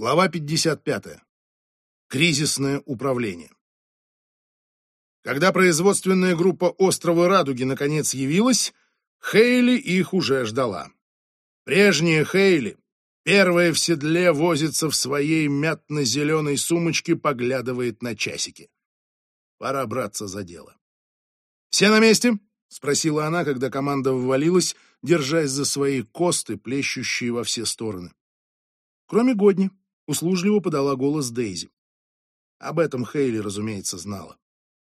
Глава 55. Кризисное управление. Когда производственная группа острова Радуги наконец явилась, Хейли их уже ждала. Прежняя Хейли, первая в седле, возится в своей мятно-зеленой сумочке, поглядывает на часики. Пора браться за дело. «Все на месте?» — спросила она, когда команда ввалилась, держась за свои косты, плещущие во все стороны. Кроме Годни, услужливо подала голос Дейзи. Об этом Хейли, разумеется, знала.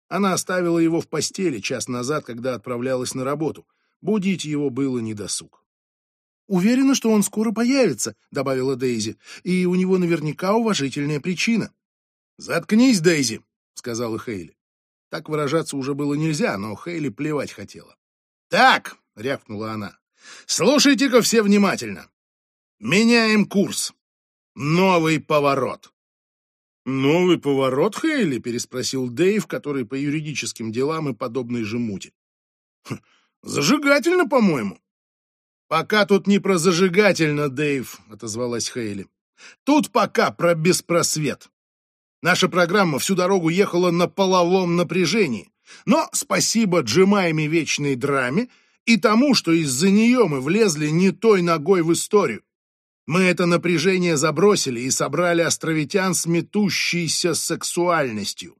Она оставила его в постели час назад, когда отправлялась на работу. Будить его было недосуг. «Уверена, что он скоро появится», — добавила Дейзи, «и у него наверняка уважительная причина». «Заткнись, Дейзи», — сказала Хейли. Так выражаться уже было нельзя, но Хейли плевать хотела. «Так», — рявкнула она, — «слушайте-ка все внимательно. Меняем курс. Новый поворот». «Новый поворот, Хейли?» — переспросил Дэйв, который по юридическим делам и подобной же мути. «Хм, «Зажигательно, по-моему». «Пока тут не про зажигательно, Дэйв», — отозвалась Хейли. «Тут пока про беспросвет. Наша программа всю дорогу ехала на половом напряжении, но спасибо Джемайме вечной драме и тому, что из-за нее мы влезли не той ногой в историю. Мы это напряжение забросили и собрали островитян с метущейся сексуальностью.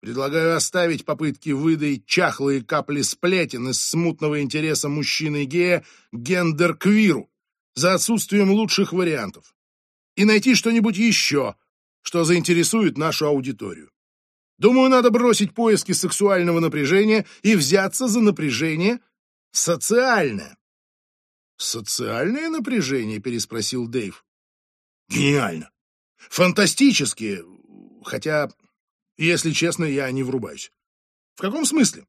Предлагаю оставить попытки выдать чахлые капли сплетен из смутного интереса мужчины-гея гендер-квиру за отсутствием лучших вариантов и найти что-нибудь еще, что заинтересует нашу аудиторию. Думаю, надо бросить поиски сексуального напряжения и взяться за напряжение социальное. «Социальное напряжение?» — переспросил Дэйв. «Гениально! Фантастически! Хотя, если честно, я не врубаюсь. В каком смысле?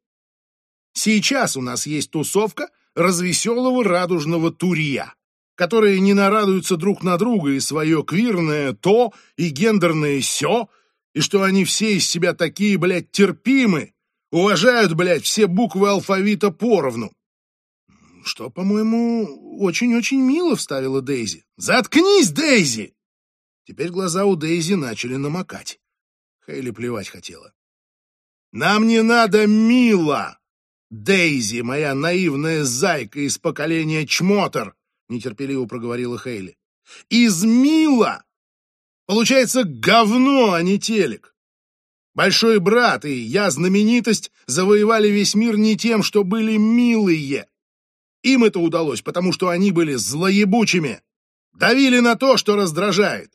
Сейчас у нас есть тусовка развеселого радужного турия, которые не нарадуются друг на друга и свое квирное то и гендерное сё, и что они все из себя такие, блядь, терпимы, уважают, блядь, все буквы алфавита поровну что, по-моему, очень-очень мило вставила Дейзи. «Заткнись, Дейзи!» Теперь глаза у Дейзи начали намокать. Хейли плевать хотела. «Нам не надо мило! Дейзи, моя наивная зайка из поколения Чмотор!» нетерпеливо проговорила Хейли. «Из мила получается говно, а не телек. Большой брат и я знаменитость завоевали весь мир не тем, что были милые, им это удалось, потому что они были злоебучими, давили на то, что раздражает.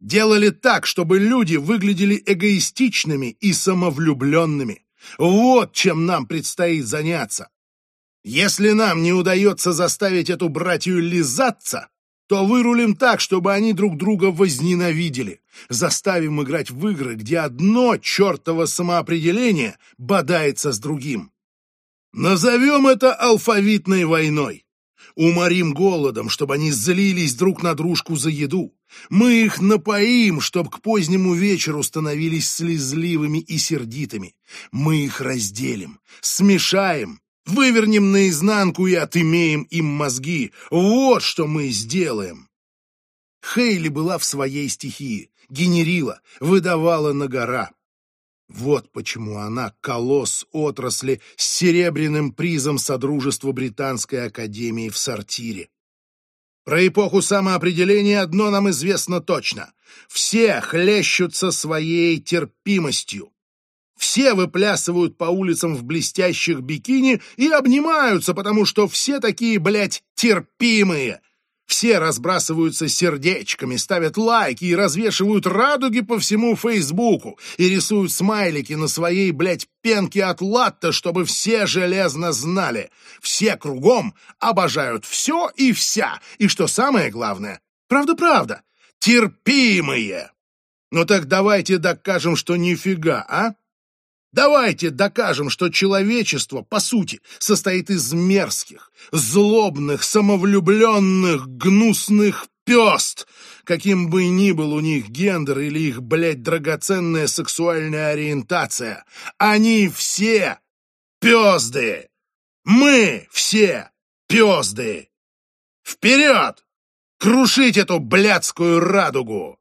Делали так, чтобы люди выглядели эгоистичными и самовлюбленными. Вот чем нам предстоит заняться. Если нам не удается заставить эту братью лизаться, то вырулим так, чтобы они друг друга возненавидели. Заставим играть в игры, где одно чертово самоопределение бодается с другим. Назовем это алфавитной войной. Уморим голодом, чтобы они злились друг на дружку за еду. Мы их напоим, чтобы к позднему вечеру становились слезливыми и сердитыми. Мы их разделим, смешаем, вывернем наизнанку и отымеем им мозги. Вот что мы сделаем. Хейли была в своей стихии, генерила, выдавала на гора. Вот почему она колосс отрасли с серебряным призом Содружества Британской Академии в сортире. Про эпоху самоопределения одно нам известно точно. Все хлещутся своей терпимостью. Все выплясывают по улицам в блестящих бикини и обнимаются, потому что все такие, блядь, терпимые. Все разбрасываются сердечками, ставят лайки и развешивают радуги по всему Фейсбуку и рисуют смайлики на своей, блядь, пенке от латта, чтобы все железно знали. Все кругом обожают все и вся. И что самое главное, правда-правда, терпимые. Ну так давайте докажем, что нифига, а? Давайте докажем, что человечество, по сути, состоит из мерзких, злобных, самовлюбленных, гнусных пёст, каким бы ни был у них гендер или их, блядь, драгоценная сексуальная ориентация. Они все пёзды! Мы все пёзды! Вперед! Крушить эту блядскую радугу!